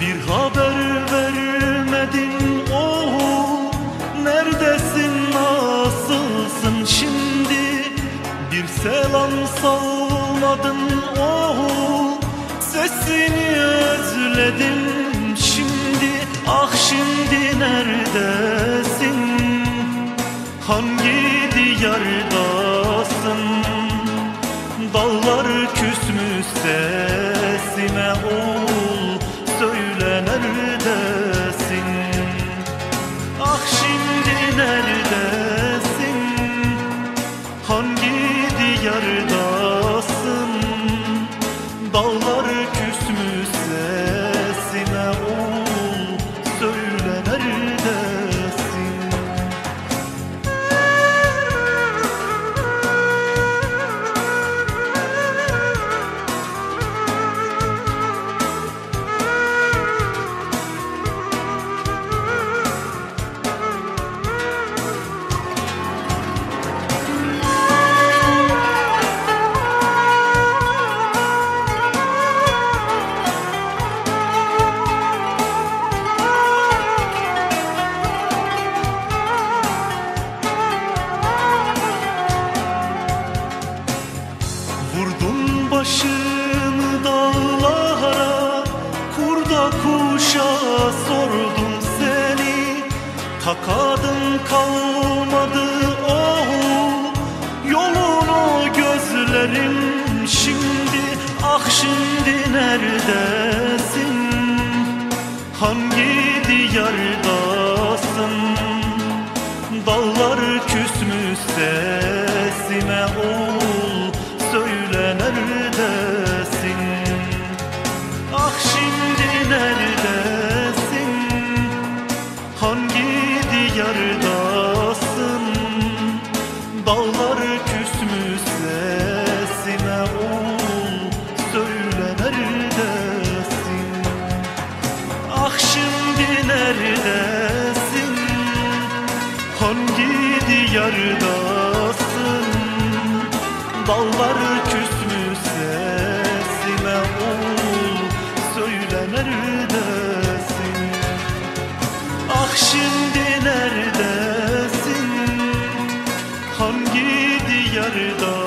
Bir haber vermedin oğul. Neredesin nasılsın şimdi? Bir selam salmadın oğul. Sesini özledim şimdi. Ah şimdi neredesin? Hangi diyardasın? Dağlar küsmüş sesime oğul. Dağlar küsmüş Takadın kalmadı oğul. Yolunu gözlerim şimdi. Ah şimdi neredesin? Hangi diyardasın? Dağlar küsmüş sesime oğul neredesin? Hangi diyardasın? Dağlar küsmüş sesime oğul? Söyle neredesin? Ah şimdi neredesin? Hangi diyardasın